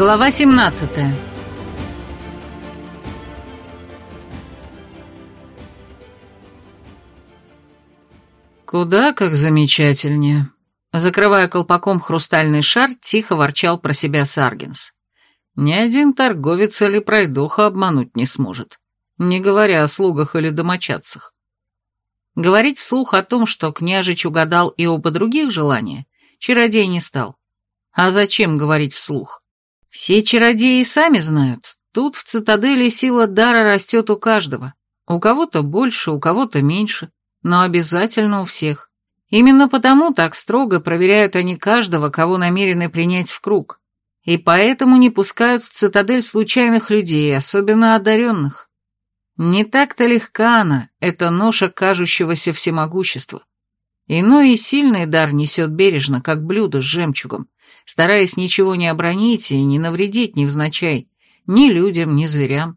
Глава 17 Куда как замечательнее. Закрывая колпаком хрустальный шар, тихо ворчал про себя Саргинс. Ни один торговец или пройдоха обмануть не сможет, не говоря о слугах или домочадцах. Говорить вслух о том, что княжич угадал и оба других желания, чародей не стал. А зачем говорить вслух? Все чародеи сами знают, тут в цитадели сила дара растет у каждого. У кого-то больше, у кого-то меньше, но обязательно у всех. Именно потому так строго проверяют они каждого, кого намерены принять в круг. И поэтому не пускают в цитадель случайных людей, особенно одаренных. Не так-то легка она, эта ноша кажущегося всемогущества. Иной и сильный дар несет бережно, как блюдо с жемчугом, стараясь ничего не обронить и не навредить невзначай ни людям, ни зверям.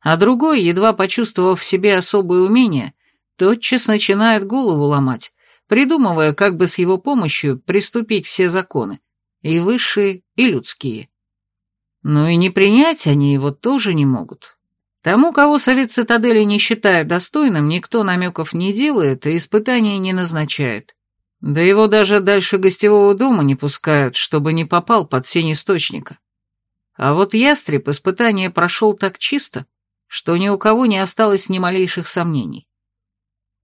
А другой, едва почувствовав в себе особое умение, тотчас начинает голову ломать, придумывая, как бы с его помощью приступить все законы, и высшие, и людские. Но и не принять они его тоже не могут. Тому, кого совет цитадели не считает достойным, никто намеков не делает и испытаний не назначает. Да его даже дальше гостевого дома не пускают, чтобы не попал под сень источника. А вот ястреб испытание прошел так чисто, что ни у кого не осталось ни малейших сомнений.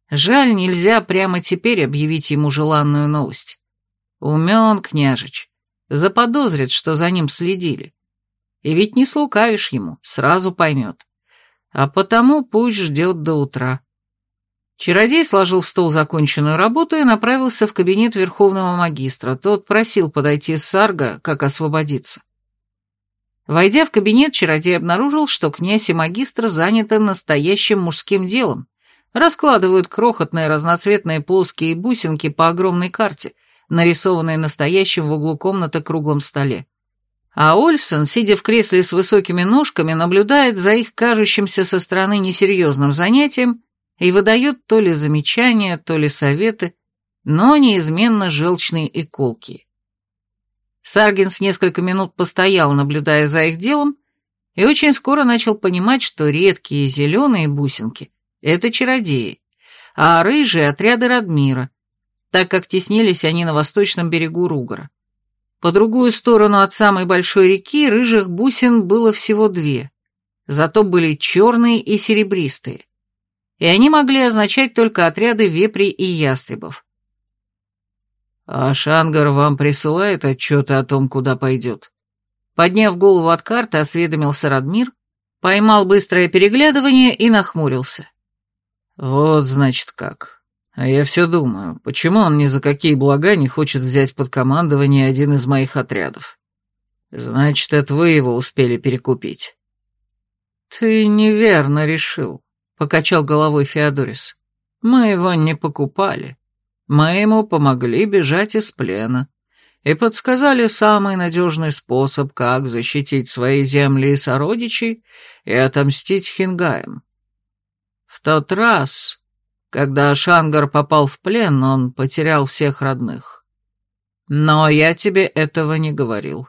Жаль, нельзя прямо теперь объявить ему желанную новость. Умен княжич, заподозрит, что за ним следили. И ведь не слукавишь ему, сразу поймет а потому пусть ждет до утра. Чародей сложил в стол законченную работу и направился в кабинет верховного магистра. Тот просил подойти с Сарга, как освободиться. Войдя в кабинет, чародей обнаружил, что князь и магистр заняты настоящим мужским делом. Раскладывают крохотные разноцветные плоские бусинки по огромной карте, нарисованной настоящим в углу комнаты круглом столе. А Ольсен, сидя в кресле с высокими ножками, наблюдает за их кажущимся со стороны несерьезным занятием и выдает то ли замечания, то ли советы, но неизменно желчные и колкие. Саргинс несколько минут постоял, наблюдая за их делом, и очень скоро начал понимать, что редкие зеленые бусинки — это чародеи, а рыжие — отряды Радмира, так как теснились они на восточном берегу Ругора. По другую сторону от самой большой реки рыжих бусин было всего две, зато были черные и серебристые, и они могли означать только отряды вепрей и ястребов. «А Шангар вам присылает отчеты о том, куда пойдет?» Подняв голову от карты, осведомился Радмир, поймал быстрое переглядывание и нахмурился. «Вот, значит, как. А я все думаю, почему он ни за какие блага не хочет взять под командование один из моих отрядов? Значит, это вы его успели перекупить. Ты неверно решил, покачал головой Феодорис. Мы его не покупали. Мы ему помогли бежать из плена и подсказали самый надежный способ, как защитить свои земли и сородичей и отомстить хингаям. В тот раз когда Шангар попал в плен, он потерял всех родных. Но я тебе этого не говорил.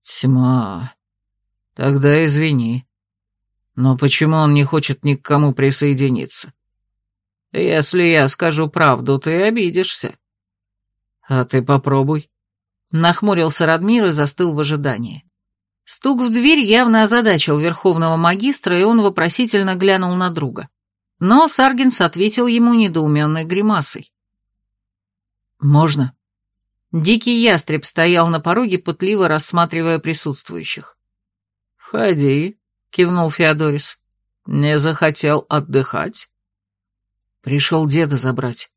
Тьма. Тогда извини. Но почему он не хочет ни к кому присоединиться? Если я скажу правду, ты обидишься. А ты попробуй. Нахмурился Радмир и застыл в ожидании. Стук в дверь явно озадачил верховного магистра, и он вопросительно глянул на друга. Но Саргинс ответил ему недоуменной гримасой. «Можно?» Дикий ястреб стоял на пороге, пытливо рассматривая присутствующих. «Входи», — кивнул Феодорис. «Не захотел отдыхать?» Пришел деда забрать.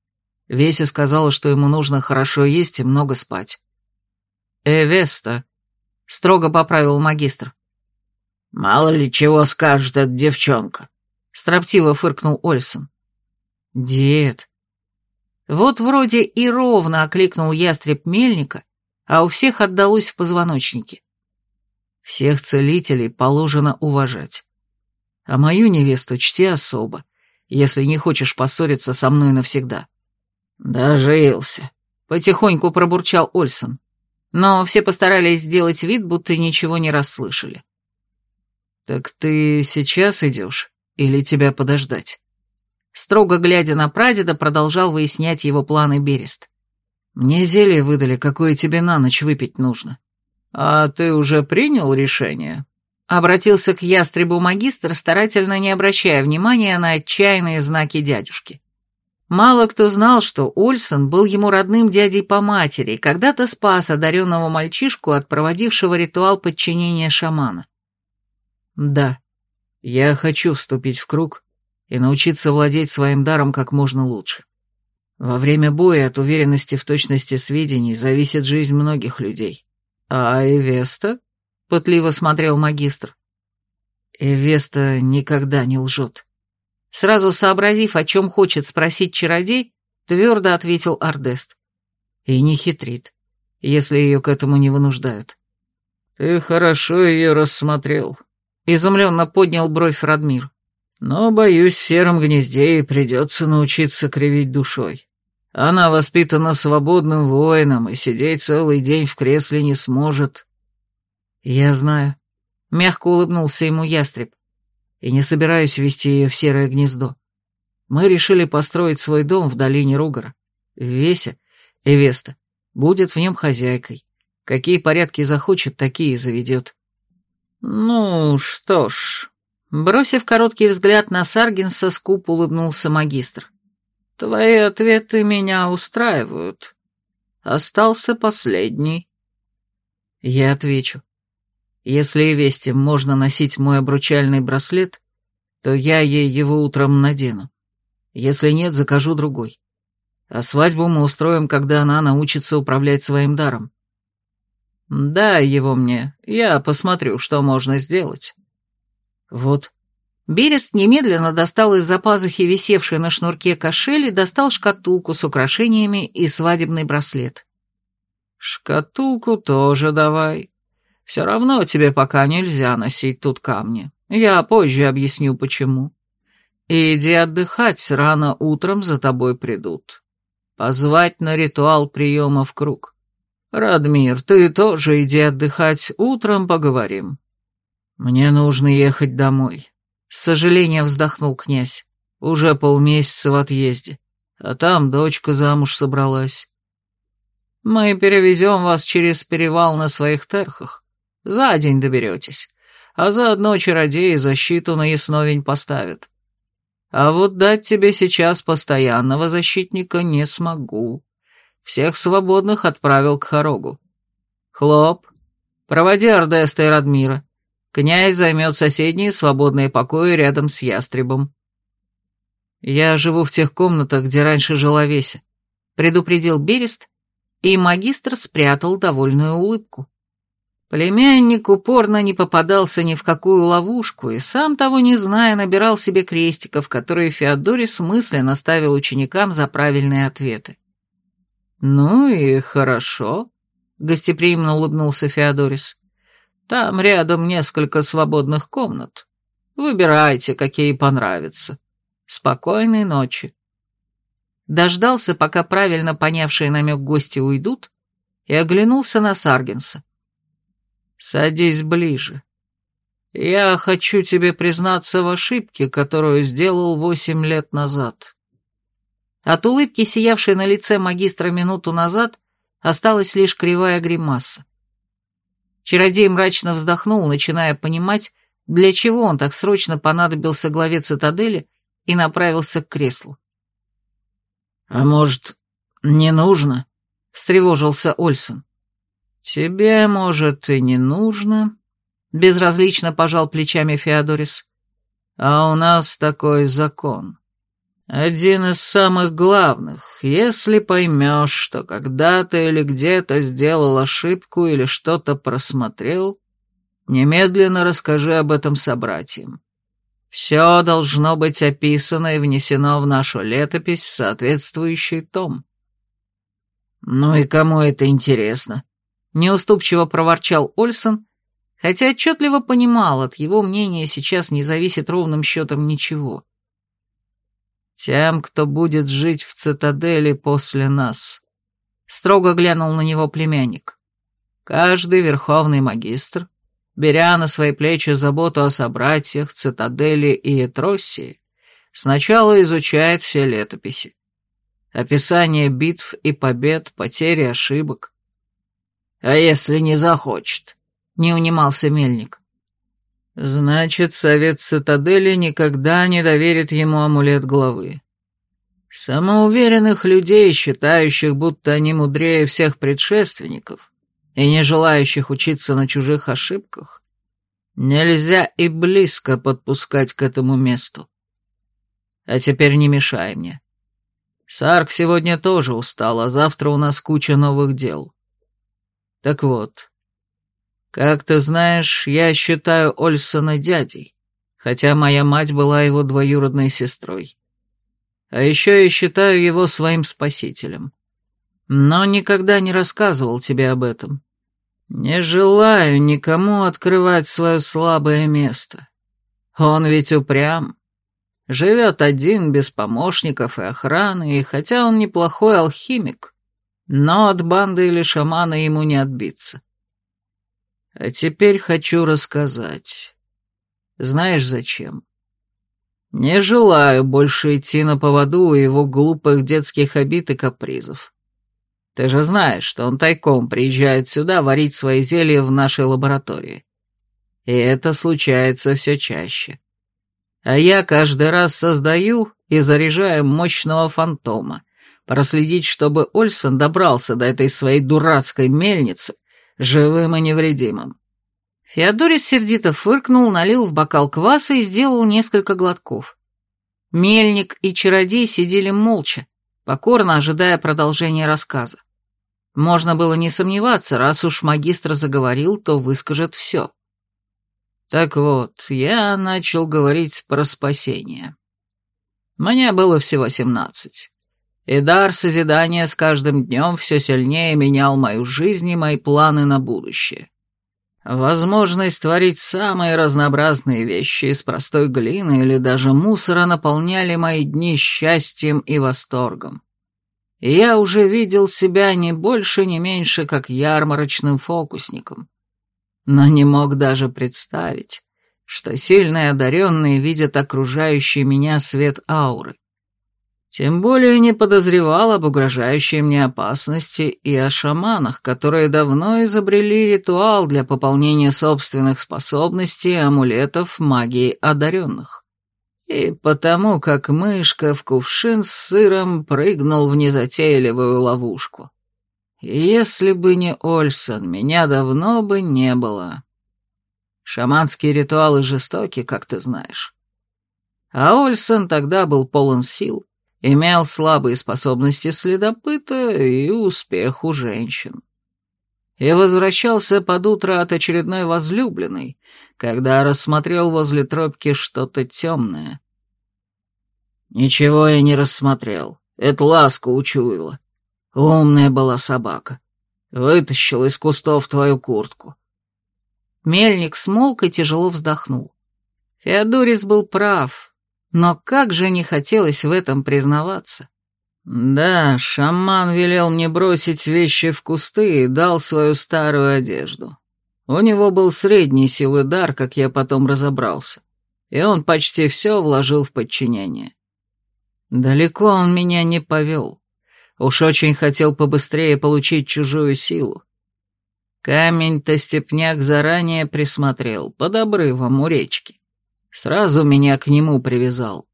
Веся сказала, что ему нужно хорошо есть и много спать. «Эвеста», — строго поправил магистр. «Мало ли чего скажет эта девчонка», — строптиво фыркнул Ольсон. «Дед». Вот вроде и ровно окликнул ястреб мельника, а у всех отдалось в позвоночнике. Всех целителей положено уважать. А мою невесту чти особо, если не хочешь поссориться со мной навсегда. Дожился. Потихоньку пробурчал Ольсон. но все постарались сделать вид, будто ничего не расслышали. «Так ты сейчас идешь или тебя подождать?» Строго глядя на прадеда, продолжал выяснять его планы Берест. «Мне зелье выдали, какое тебе на ночь выпить нужно». «А ты уже принял решение?» Обратился к ястребу магистр, старательно не обращая внимания на отчаянные знаки дядюшки. Мало кто знал, что Ольсон был ему родным дядей по матери когда-то спас одаренного мальчишку от проводившего ритуал подчинения шамана. «Да, я хочу вступить в круг и научиться владеть своим даром как можно лучше. Во время боя от уверенности в точности сведений зависит жизнь многих людей. А Эвеста?» пытливо смотрел магистр. Эвеста никогда не лжет. Сразу сообразив, о чем хочет спросить чародей, твердо ответил Ардест. И не хитрит, если ее к этому не вынуждают. Ты хорошо ее рассмотрел. Изумленно поднял бровь Радмир. Но, боюсь, в сером гнезде ей придется научиться кривить душой. Она воспитана свободным воином и сидеть целый день в кресле не сможет. «Я знаю», — мягко улыбнулся ему ястреб, «и не собираюсь вести ее в серое гнездо. Мы решили построить свой дом в долине Ругара, в Весе, Эвеста, будет в нем хозяйкой. Какие порядки захочет, такие и заведет». «Ну, что ж...» Бросив короткий взгляд на Саргинса, скуп улыбнулся магистр. «Твои ответы меня устраивают. Остался последний». Я отвечу. Если и Вести можно носить мой обручальный браслет, то я ей его утром надену. Если нет, закажу другой. А свадьбу мы устроим, когда она научится управлять своим даром. Дай его мне, я посмотрю, что можно сделать. Вот. Берест немедленно достал из-за пазухи висевшей на шнурке кошель и достал шкатулку с украшениями и свадебный браслет. Шкатулку тоже давай. Все равно тебе пока нельзя носить тут камни. Я позже объясню, почему. Иди отдыхать, рано утром за тобой придут. Позвать на ритуал приема в круг. Радмир, ты тоже иди отдыхать, утром поговорим. Мне нужно ехать домой. С сожалением вздохнул князь. Уже полмесяца в отъезде. А там дочка замуж собралась. Мы перевезем вас через перевал на своих терхах. За день доберетесь, а заодно чародеи защиту на ясновень поставят. А вот дать тебе сейчас постоянного защитника не смогу. Всех свободных отправил к Хорогу. Хлоп, проводи Ордеста и Радмира. Князь займет соседние свободные покои рядом с ястребом. Я живу в тех комнатах, где раньше жила Веся, предупредил Берест, и магистр спрятал довольную улыбку. Племянник упорно не попадался ни в какую ловушку и, сам того не зная, набирал себе крестиков, которые Феодорис мысленно ставил ученикам за правильные ответы. «Ну и хорошо», — гостеприимно улыбнулся Феодорис. «Там рядом несколько свободных комнат. Выбирайте, какие понравятся. Спокойной ночи». Дождался, пока правильно понявшие намек гости уйдут, и оглянулся на Саргенса. «Садись ближе. Я хочу тебе признаться в ошибке, которую сделал восемь лет назад». От улыбки, сиявшей на лице магистра минуту назад, осталась лишь кривая гримаса. Чародей мрачно вздохнул, начиная понимать, для чего он так срочно понадобился главе цитадели и направился к креслу. «А может, не нужно?» — встревожился Ольсон. «Тебе, может, и не нужно», — безразлично пожал плечами Феодорис. «А у нас такой закон. Один из самых главных. Если поймешь, что когда-то или где-то сделал ошибку или что-то просмотрел, немедленно расскажи об этом собратьям. Все должно быть описано и внесено в нашу летопись в соответствующий том». «Ну и кому это интересно?» Неуступчиво проворчал Ольсон, хотя отчетливо понимал, от его мнения сейчас не зависит ровным счетом ничего. «Тем, кто будет жить в цитадели после нас», — строго глянул на него племянник. Каждый верховный магистр, беря на свои плечи заботу о собратьях, цитадели и Этроссии, сначала изучает все летописи. Описание битв и побед, потери, ошибок. А если не захочет? Не унимался Мельник. Значит, совет цитадели никогда не доверит ему амулет главы. Самоуверенных людей, считающих, будто они мудрее всех предшественников и не желающих учиться на чужих ошибках, нельзя и близко подпускать к этому месту. А теперь не мешай мне. Сарк сегодня тоже устал, а завтра у нас куча новых дел. Так вот, как ты знаешь, я считаю Ольсона дядей, хотя моя мать была его двоюродной сестрой. А еще я считаю его своим спасителем. Но никогда не рассказывал тебе об этом. Не желаю никому открывать свое слабое место. Он ведь упрям. Живет один, без помощников и охраны, и хотя он неплохой алхимик, но от банды или шамана ему не отбиться. А теперь хочу рассказать. Знаешь зачем? Не желаю больше идти на поводу у его глупых детских обид и капризов. Ты же знаешь, что он тайком приезжает сюда варить свои зелья в нашей лаборатории. И это случается все чаще. А я каждый раз создаю и заряжаю мощного фантома, проследить, чтобы Ольсон добрался до этой своей дурацкой мельницы живым и невредимым. Феодорис сердито фыркнул, налил в бокал кваса и сделал несколько глотков. Мельник и чародей сидели молча, покорно ожидая продолжения рассказа. Можно было не сомневаться, раз уж магистр заговорил, то выскажет все. Так вот, я начал говорить про спасение. Мне было всего семнадцать. И дар созидания с каждым днем все сильнее менял мою жизнь и мои планы на будущее. Возможность творить самые разнообразные вещи из простой глины или даже мусора наполняли мои дни счастьем и восторгом. И я уже видел себя не больше, не меньше, как ярмарочным фокусником. Но не мог даже представить, что сильные одаренные видят окружающий меня свет ауры. Тем более не подозревал об угрожающей мне опасности и о шаманах, которые давно изобрели ритуал для пополнения собственных способностей и амулетов магии одаренных. И потому как мышка в кувшин с сыром прыгнул в незатейливую ловушку. Если бы не Ольсон, меня давно бы не было. Шаманские ритуалы жестоки, как ты знаешь. А Ольсон тогда был полон сил, имел слабые способности следопыта и успех у женщин. И возвращался под утро от очередной возлюбленной, когда рассмотрел возле тропки что-то темное. Ничего я не рассмотрел, это ласка учуяла. Умная была собака. Вытащила из кустов твою куртку. Мельник смолк и тяжело вздохнул. Феодорис был прав, но как же не хотелось в этом признаваться. Да, шаман велел мне бросить вещи в кусты и дал свою старую одежду. У него был средний силы дар, как я потом разобрался, и он почти все вложил в подчинение. Далеко он меня не повел. Уж очень хотел побыстрее получить чужую силу. Камень-то степняк заранее присмотрел, под обрывом у речки. Сразу меня к нему привязал.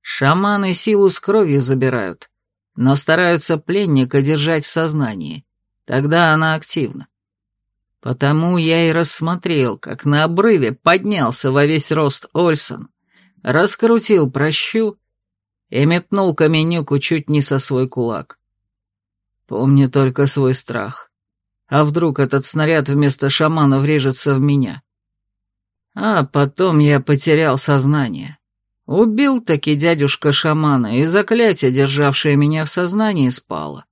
Шаманы силу с кровью забирают, но стараются пленника держать в сознании. Тогда она активна. Потому я и рассмотрел, как на обрыве поднялся во весь рост Ольсон, раскрутил прощу и метнул каменюку чуть не со свой кулак. Помню только свой страх. А вдруг этот снаряд вместо шамана врежется в меня? А потом я потерял сознание. Убил таки дядюшка шамана, и заклятие, державшее меня в сознании, спало.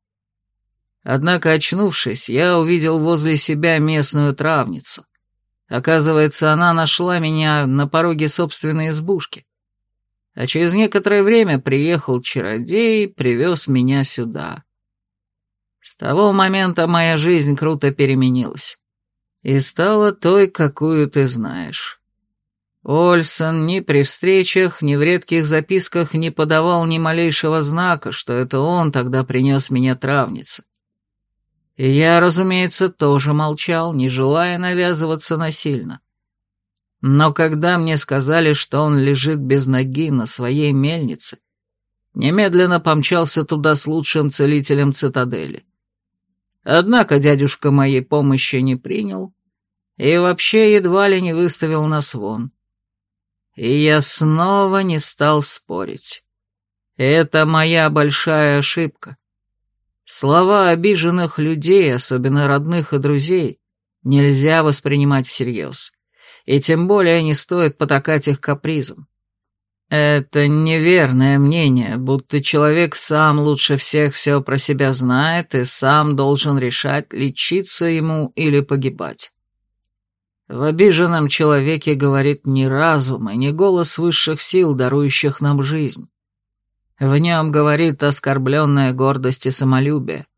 Однако, очнувшись, я увидел возле себя местную травницу. Оказывается, она нашла меня на пороге собственной избушки. А через некоторое время приехал чародей и привез меня сюда. С того момента моя жизнь круто переменилась. И стала той, какую ты знаешь. Ольсон ни при встречах, ни в редких записках не подавал ни малейшего знака, что это он тогда принес меня травница. И я, разумеется, тоже молчал, не желая навязываться насильно. Но когда мне сказали, что он лежит без ноги на своей мельнице, немедленно помчался туда с лучшим целителем цитадели. Однако дядюшка моей помощи не принял и вообще едва ли не выставил нас вон. И я снова не стал спорить. Это моя большая ошибка. Слова обиженных людей, особенно родных и друзей, нельзя воспринимать всерьез и тем более не стоит потакать их капризам. Это неверное мнение, будто человек сам лучше всех все про себя знает и сам должен решать, лечиться ему или погибать. В обиженном человеке говорит не разум и не голос высших сил, дарующих нам жизнь. В нем говорит оскорбленная гордость и самолюбие,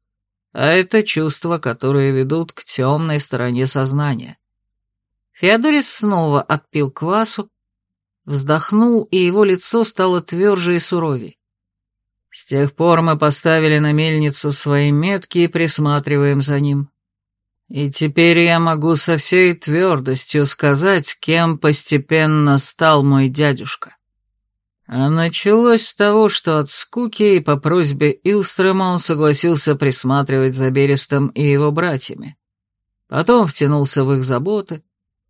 а это чувства, которые ведут к темной стороне сознания. Феодорис снова отпил квасу, вздохнул, и его лицо стало тверже и суровее. С тех пор мы поставили на мельницу свои метки и присматриваем за ним. И теперь я могу со всей твердостью сказать, кем постепенно стал мой дядюшка. А началось с того, что от скуки и по просьбе Илстрема он согласился присматривать за Берестом и его братьями. Потом втянулся в их заботы,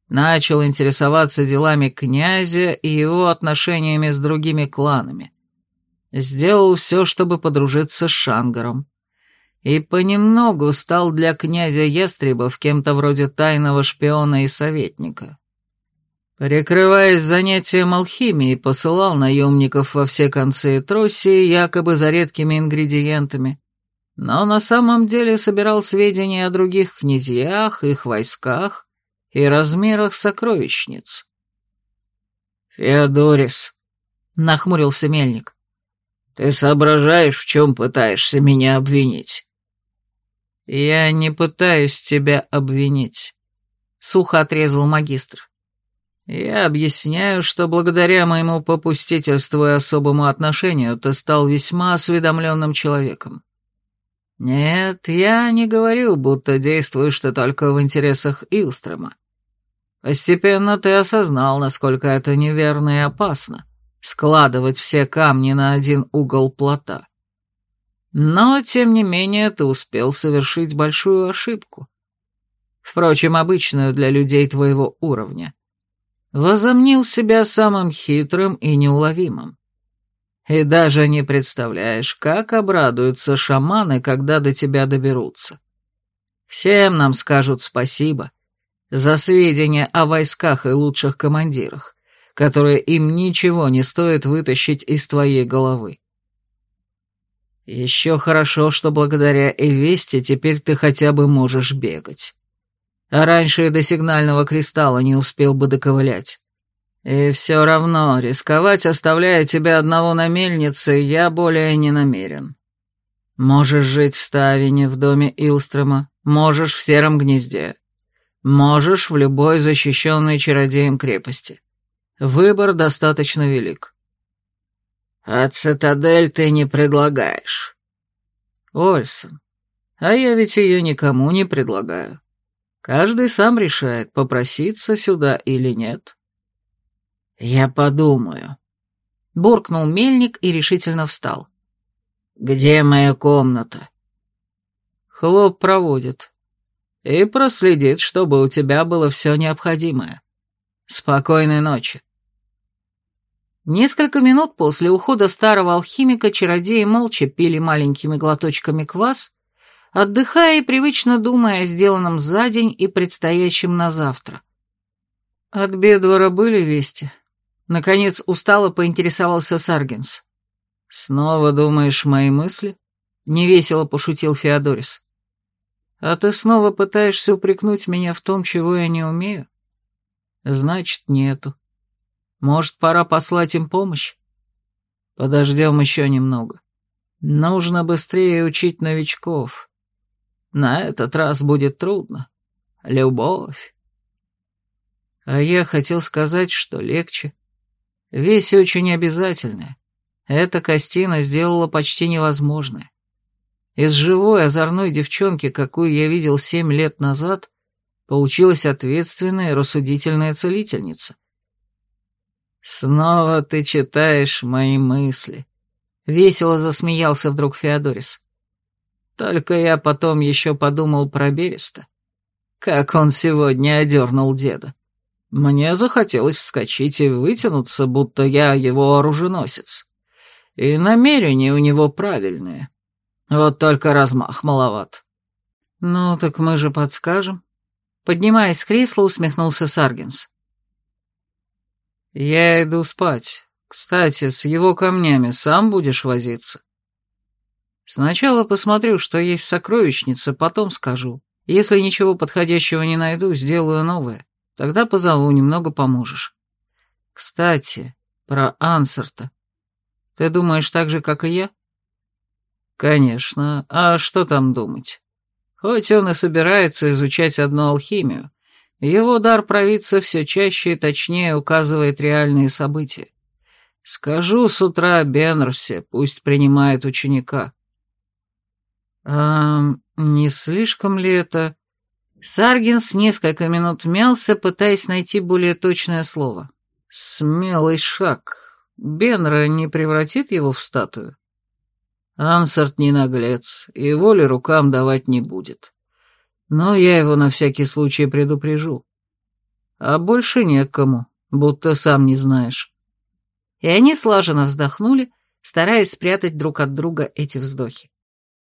начал интересоваться делами князя и его отношениями с другими кланами. Сделал все, чтобы подружиться с Шангаром. И понемногу стал для князя Ястребов кем-то вроде тайного шпиона и советника. Прикрываясь занятием алхимией, посылал наемников во все концы Троссии якобы за редкими ингредиентами, но на самом деле собирал сведения о других князьях, их войсках и размерах сокровищниц. «Феодорис», — нахмурился мельник, — «ты соображаешь, в чем пытаешься меня обвинить?» «Я не пытаюсь тебя обвинить», — сухо отрезал магистр. «Я объясняю, что благодаря моему попустительству и особому отношению ты стал весьма осведомленным человеком. Нет, я не говорю, будто действуешь ты только в интересах Илстрема. Постепенно ты осознал, насколько это неверно и опасно — складывать все камни на один угол плота. Но, тем не менее, ты успел совершить большую ошибку. Впрочем, обычную для людей твоего уровня. Возомнил себя самым хитрым и неуловимым. И даже не представляешь, как обрадуются шаманы, когда до тебя доберутся. Всем нам скажут спасибо — за сведения о войсках и лучших командирах, которые им ничего не стоит вытащить из твоей головы. Еще хорошо, что благодаря Эвесте теперь ты хотя бы можешь бегать. А раньше и до сигнального кристалла не успел бы доковылять. И все равно рисковать, оставляя тебя одного на мельнице, я более не намерен. Можешь жить в Ставине, в доме Илстрома, можешь в Сером гнезде. Можешь в любой защищенной чародеем крепости. Выбор достаточно велик. А цитадель ты не предлагаешь. Ольсон, а я ведь ее никому не предлагаю. Каждый сам решает, попроситься сюда или нет. Я подумаю. Буркнул мельник и решительно встал. «Где моя комната?» Хлоп проводит и проследит, чтобы у тебя было все необходимое. Спокойной ночи. Несколько минут после ухода старого алхимика чародеи молча пили маленькими глоточками квас, отдыхая и привычно думая о сделанном за день и предстоящем на завтра. От Бедвара были вести. Наконец устало поинтересовался Саргенс. «Снова думаешь мои мысли?» — невесело пошутил Феодорис. А ты снова пытаешься упрекнуть меня в том, чего я не умею? Значит, нету. Может, пора послать им помощь? Подождем еще немного. Нужно быстрее учить новичков. На этот раз будет трудно. Любовь. А я хотел сказать, что легче. Весь очень обязательное. Эта Костина сделала почти невозможное. Из живой озорной девчонки, какую я видел семь лет назад, получилась ответственная и рассудительная целительница. «Снова ты читаешь мои мысли», — весело засмеялся вдруг Феодорис. «Только я потом еще подумал про Береста. Как он сегодня одернул деда. Мне захотелось вскочить и вытянуться, будто я его оруженосец. И намерения у него правильные. Вот только размах маловат». «Ну, так мы же подскажем». Поднимаясь с кресла, усмехнулся Саргинс. «Я иду спать. Кстати, с его камнями сам будешь возиться?» «Сначала посмотрю, что есть в сокровищнице, потом скажу. Если ничего подходящего не найду, сделаю новое. Тогда позову, немного поможешь. Кстати, про Ансерта. Ты думаешь так же, как и я?» «Конечно. А что там думать? Хоть он и собирается изучать одну алхимию, его дар провидца все чаще и точнее указывает реальные события. Скажу с утра Беннерсе, пусть принимает ученика. А не слишком ли это... Саргинс несколько минут мялся, пытаясь найти более точное слово. Смелый шаг. Бенра не превратит его в статую? Ансарт не наглец, и воли рукам давать не будет но я его на всякий случай предупрежу. А больше некому, будто сам не знаешь». И они слаженно вздохнули, стараясь спрятать друг от друга эти вздохи.